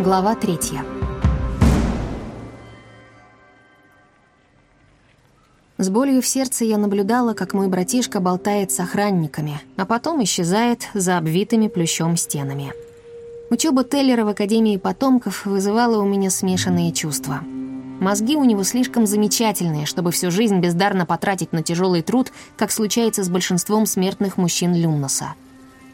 Глава третья. С болью в сердце я наблюдала, как мой братишка болтает с охранниками, а потом исчезает за обвитыми плющом стенами. Учеба Теллера в Академии потомков вызывала у меня смешанные чувства. Мозги у него слишком замечательные, чтобы всю жизнь бездарно потратить на тяжелый труд, как случается с большинством смертных мужчин Люмноса.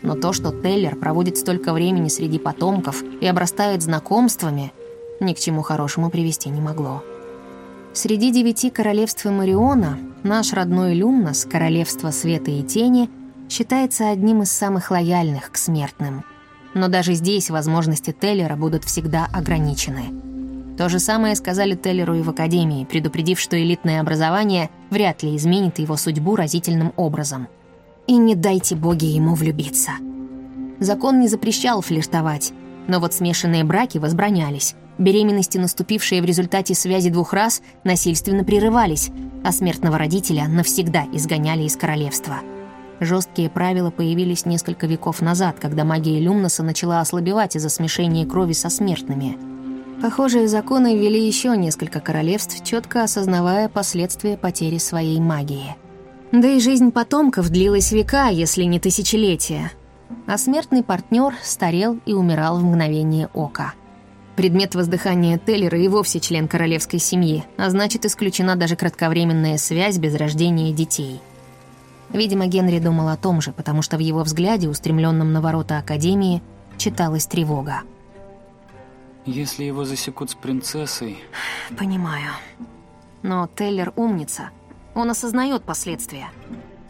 Но то, что Теллер проводит столько времени среди потомков и обрастает знакомствами, ни к чему хорошему привести не могло. Среди девяти королевств Мариона наш родной Люмнос, королевство света и тени, считается одним из самых лояльных к смертным. Но даже здесь возможности Теллера будут всегда ограничены. То же самое сказали Теллеру и в Академии, предупредив, что элитное образование вряд ли изменит его судьбу разительным образом – и не дайте боги ему влюбиться. Закон не запрещал флиртовать, но вот смешанные браки возбранялись. Беременности, наступившие в результате связи двух раз, насильственно прерывались, а смертного родителя навсегда изгоняли из королевства. Жесткие правила появились несколько веков назад, когда магия Люмноса начала ослабевать из-за смешения крови со смертными. Похожие законы ввели еще несколько королевств, четко осознавая последствия потери своей магии – да и жизнь потомков длилась века, если не тысячелетия. А смертный партнер старел и умирал в мгновение ока. Предмет воздыхания Теллера и вовсе член королевской семьи, а значит, исключена даже кратковременная связь без рождения детей. Видимо, Генри думал о том же, потому что в его взгляде, устремленном на ворота Академии, читалась тревога. «Если его засекут с принцессой...» «Понимаю. Но Теллер умница». Он осознает последствия.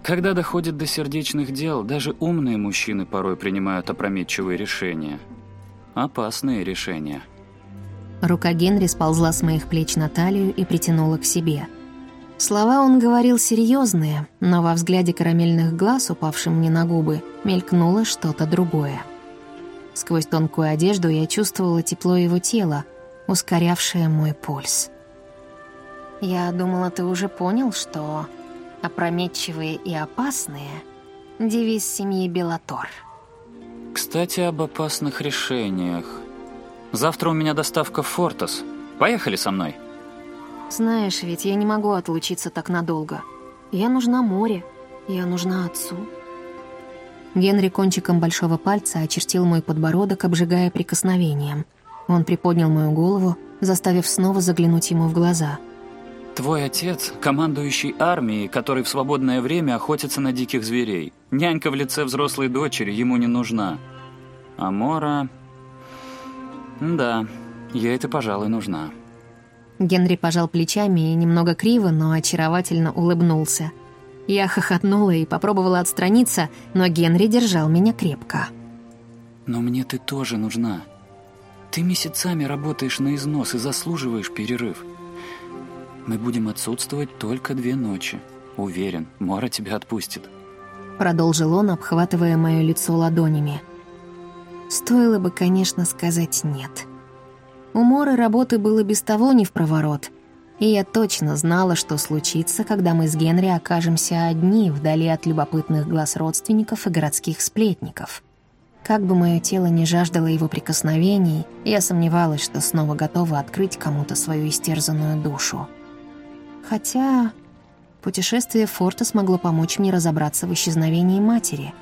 Когда доходит до сердечных дел, даже умные мужчины порой принимают опрометчивые решения. Опасные решения. Рука Генри сползла с моих плеч на талию и притянула к себе. Слова он говорил серьезные, но во взгляде карамельных глаз, упавшим мне на губы, мелькнуло что-то другое. Сквозь тонкую одежду я чувствовала тепло его тела, ускорявшее мой пульс. Я думала, ты уже понял, что опрометчивые и опасные — девиз семьи Белатор. Кстати, об опасных решениях. Завтра у меня доставка в Фортос. Поехали со мной. Знаешь, ведь я не могу отлучиться так надолго. Я нужна море, я нужна отцу. Генри кончиком большого пальца очертил мой подбородок, обжигая прикосновением. Он приподнял мою голову, заставив снова заглянуть ему в глаза — Твой отец – командующий армией, который в свободное время охотится на диких зверей. Нянька в лице взрослой дочери ему не нужна. А Мора... Да, ей это, пожалуй, нужна. Генри пожал плечами и немного криво, но очаровательно улыбнулся. Я хохотнула и попробовала отстраниться, но Генри держал меня крепко. «Но мне ты тоже нужна. Ты месяцами работаешь на износ и заслуживаешь перерыв. Мы будем отсутствовать только две ночи. Уверен, Мора тебя отпустит». Продолжил он, обхватывая мое лицо ладонями. Стоило бы, конечно, сказать «нет». У Моры работы было без того не в проворот, и я точно знала, что случится, когда мы с Генри окажемся одни вдали от любопытных глаз родственников и городских сплетников. Как бы мое тело не жаждало его прикосновений, я сомневалась, что снова готова открыть кому-то свою истерзанную душу. Хотя путешествие Форта смогло помочь мне разобраться в исчезновении матери.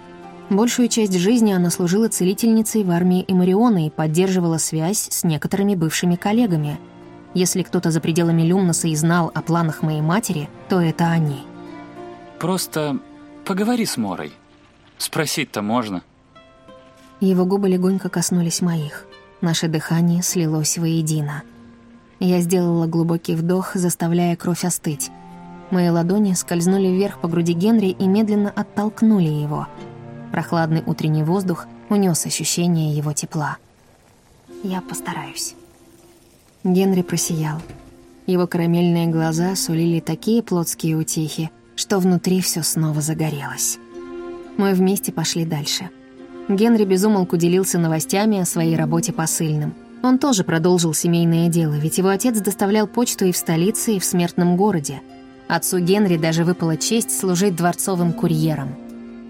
Большую часть жизни она служила целительницей в армии Эмариона и поддерживала связь с некоторыми бывшими коллегами. Если кто-то за пределами Люмноса и знал о планах моей матери, то это они. «Просто поговори с Морой. Спросить-то можно». Его губы легонько коснулись моих. Наше дыхание слилось воедино. Я сделала глубокий вдох, заставляя кровь остыть. Мои ладони скользнули вверх по груди Генри и медленно оттолкнули его. Прохладный утренний воздух унес ощущение его тепла. «Я постараюсь». Генри просиял. Его карамельные глаза сулили такие плотские утехи, что внутри все снова загорелось. Мы вместе пошли дальше. Генри безумолку делился новостями о своей работе посыльным – он тоже продолжил семейное дело, ведь его отец доставлял почту и в столице, и в смертном городе. Отцу Генри даже выпала честь служить дворцовым курьером.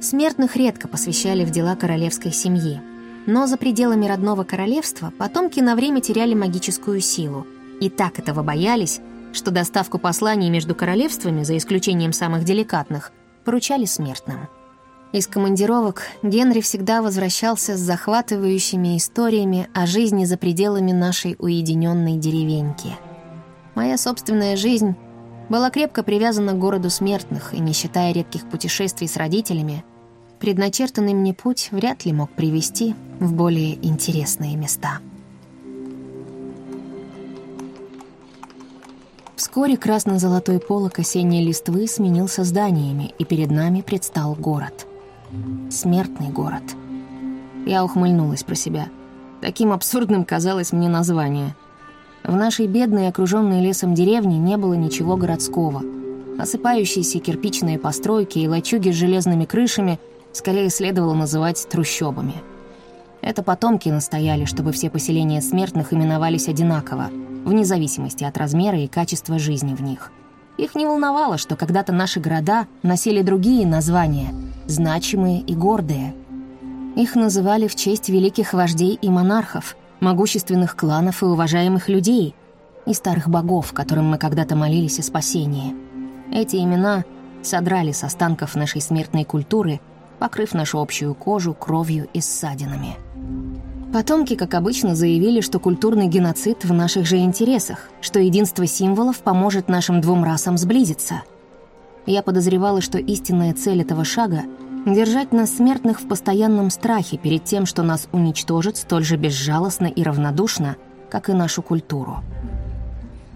Смертных редко посвящали в дела королевской семьи. Но за пределами родного королевства потомки на время теряли магическую силу. И так этого боялись, что доставку посланий между королевствами, за исключением самых деликатных, поручали смертным. Из командировок Генри всегда возвращался с захватывающими историями о жизни за пределами нашей уединенной деревеньки. Моя собственная жизнь была крепко привязана к городу смертных, и не считая редких путешествий с родителями — предначертанный мне путь вряд ли мог привести в более интересные места. Вскоре красно-золотой полок осенней листвы сменился зданиями, и перед нами предстал город. Смертный город. Я ухмыльнулась про себя. Таким абсурдным казалось мне название. В нашей бедной, окруженной лесом деревне не было ничего городского. Осыпающиеся кирпичные постройки и лачуги с железными крышами скорее следовало называть трущобами. Это потомки настояли, чтобы все поселения смертных именовались одинаково, вне зависимости от размера и качества жизни в них. Их не волновало, что когда-то наши города носили другие названия, значимые и гордые. Их называли в честь великих вождей и монархов, могущественных кланов и уважаемых людей, и старых богов, которым мы когда-то молились о спасении. Эти имена содрали с останков нашей смертной культуры – покрыв нашу общую кожу кровью и ссадинами. Потомки, как обычно, заявили, что культурный геноцид в наших же интересах, что единство символов поможет нашим двум расам сблизиться. Я подозревала, что истинная цель этого шага — держать нас смертных в постоянном страхе перед тем, что нас уничтожат столь же безжалостно и равнодушно, как и нашу культуру.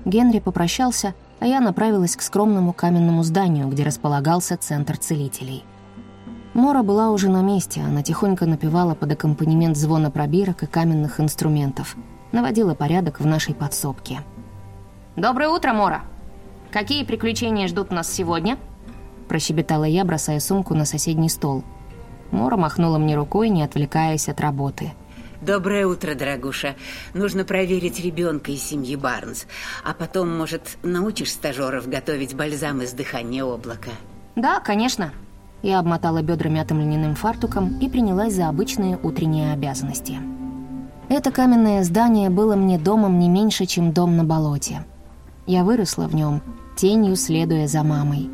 Генри попрощался, а я направилась к скромному каменному зданию, где располагался Центр целителей. Мора была уже на месте, она тихонько напевала под аккомпанемент звона пробирок и каменных инструментов. Наводила порядок в нашей подсобке. «Доброе утро, Мора! Какие приключения ждут нас сегодня?» Прощебетала я, бросая сумку на соседний стол. Мора махнула мне рукой, не отвлекаясь от работы. Доброе утро, дорогуша. Нужно проверить ребенка из семьи Барнс. А потом, может, научишь стажеров готовить бальзам из дыхания облака? Да, конечно. Я обмотала бедра мятым льняным фартуком и принялась за обычные утренние обязанности. Это каменное здание было мне домом не меньше, чем дом на болоте. Я выросла в нем, тенью следуя за мамой.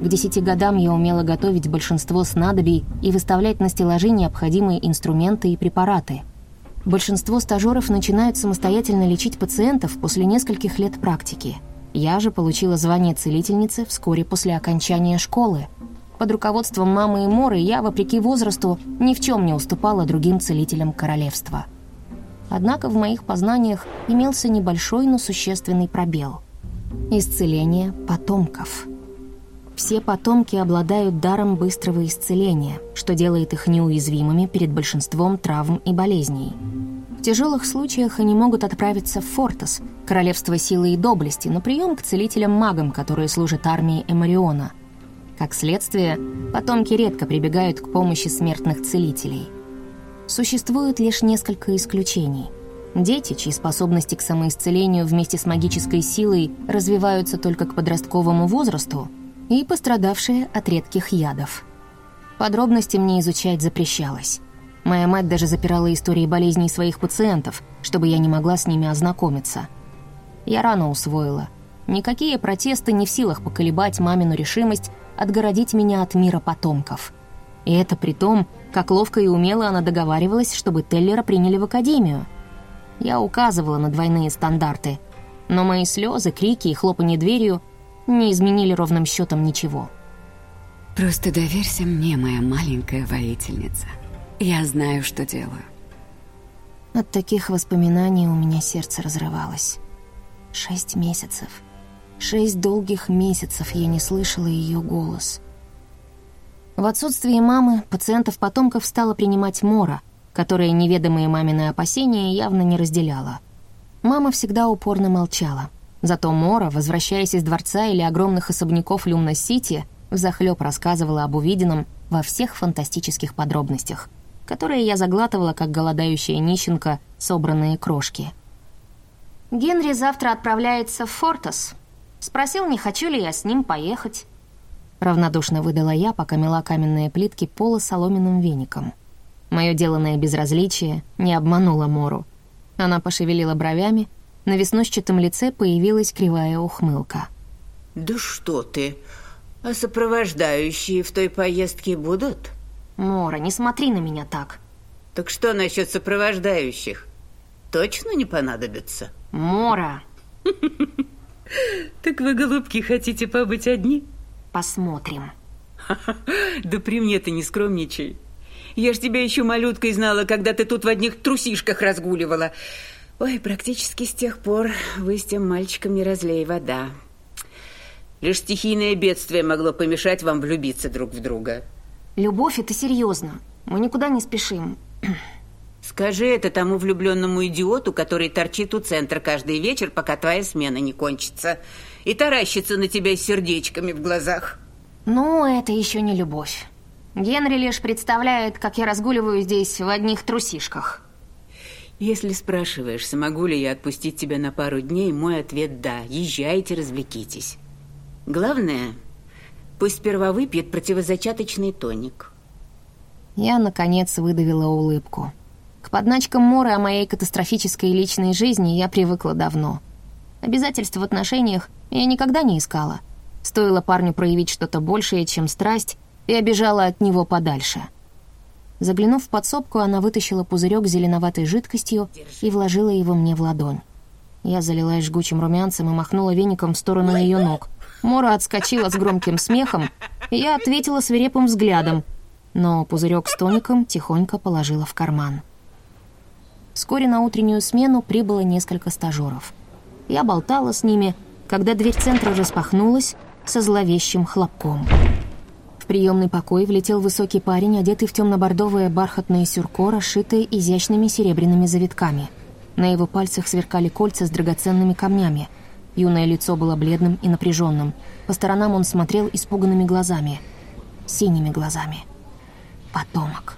К десяти годам я умела готовить большинство снадобий и выставлять на стеллажи необходимые инструменты и препараты. Большинство стажеров начинают самостоятельно лечить пациентов после нескольких лет практики. Я же получила звание целительницы вскоре после окончания школы – под руководством мамы и Моры я, вопреки возрасту, ни в чем не уступала другим целителям королевства. Однако в моих познаниях имелся небольшой, но существенный пробел. Исцеление потомков. Все потомки обладают даром быстрого исцеления, что делает их неуязвимыми перед большинством травм и болезней. В тяжелых случаях они могут отправиться в Фортас, королевство силы и доблести, на прием к целителям-магам, которые служат армии Эмариона – как следствие, потомки редко прибегают к помощи смертных целителей. Существует лишь несколько исключений. Дети, чьи способности к самоисцелению вместе с магической силой развиваются только к подростковому возрасту, и пострадавшие от редких ядов. Подробности мне изучать запрещалось. Моя мать даже запирала истории болезней своих пациентов, чтобы я не могла с ними ознакомиться. Я рано усвоила. Никакие протесты не в силах поколебать мамину решимость отгородить меня от мира потомков. И это при том, как ловко и умело она договаривалась, чтобы Теллера приняли в академию. Я указывала на двойные стандарты, но мои слезы, крики и хлопанье дверью не изменили ровным счетом ничего. «Просто доверься мне, моя маленькая воительница. Я знаю, что делаю». От таких воспоминаний у меня сердце разрывалось. Шесть месяцев — Шесть долгих месяцев я не слышала ее голос. В отсутствие мамы пациентов-потомков стала принимать Мора, которая неведомые мамины опасения явно не разделяла. Мама всегда упорно молчала. Зато Мора, возвращаясь из дворца или огромных особняков Люмна-Сити, взахлёб рассказывала об увиденном во всех фантастических подробностях, которые я заглатывала, как голодающая нищенка, собранные крошки. «Генри завтра отправляется в Фортас», Спросил, не хочу ли я с ним поехать. Равнодушно выдала я, пока мела каменные плитки пола соломенным веником. Мое деланное безразличие не обмануло Мору. Она пошевелила бровями, на веснущатом лице появилась кривая ухмылка. «Да что ты! А сопровождающие в той поездке будут?» «Мора, не смотри на меня так!» «Так что насчет сопровождающих? Точно не понадобится?» «Мора!» «Так вы, голубки, хотите побыть одни?» «Посмотрим». «Да при мне ты не скромничай. Я ж тебя еще малюткой знала, когда ты тут в одних трусишках разгуливала. Ой, практически с тех пор вы с тем мальчиком не разлей вода. Лишь стихийное бедствие могло помешать вам влюбиться друг в друга». «Любовь — это серьезно. Мы никуда не спешим. Скажи это тому влюбленному идиоту, который торчит у центра каждый вечер, пока твоя смена не кончится, и таращится на тебя сердечками в глазах. Ну, это еще не любовь. Генри лишь представляет, как я разгуливаю здесь в одних трусишках. Если спрашиваешь, смогу ли я отпустить тебя на пару дней, мой ответ – да. Езжайте, развлекитесь. Главное, пусть сперва выпьет противозачаточный тоник. Я, наконец, выдавила улыбку. К подначкам Моры о моей катастрофической личной жизни я привыкла давно. Обязательств в отношениях я никогда не искала. Стоило парню проявить что-то большее, чем страсть, и обижала от него подальше. Заглянув в подсобку, она вытащила пузырек с зеленоватой жидкостью и вложила его мне в ладонь. Я залилась жгучим румянцем и махнула веником в сторону ее ног. Мора отскочила с громким смехом, и я ответила свирепым взглядом, но пузырек с тоником тихонько положила в карман. Вскоре на утреннюю смену прибыло несколько стажеров. Я болтала с ними, когда дверь центра распахнулась со зловещим хлопком. В приемный покой влетел высокий парень, одетый в темно-бордовое бархатное сюрко, расшитое изящными серебряными завитками. На его пальцах сверкали кольца с драгоценными камнями. Юное лицо было бледным и напряженным. По сторонам он смотрел испуганными глазами. Синими глазами. Потомок.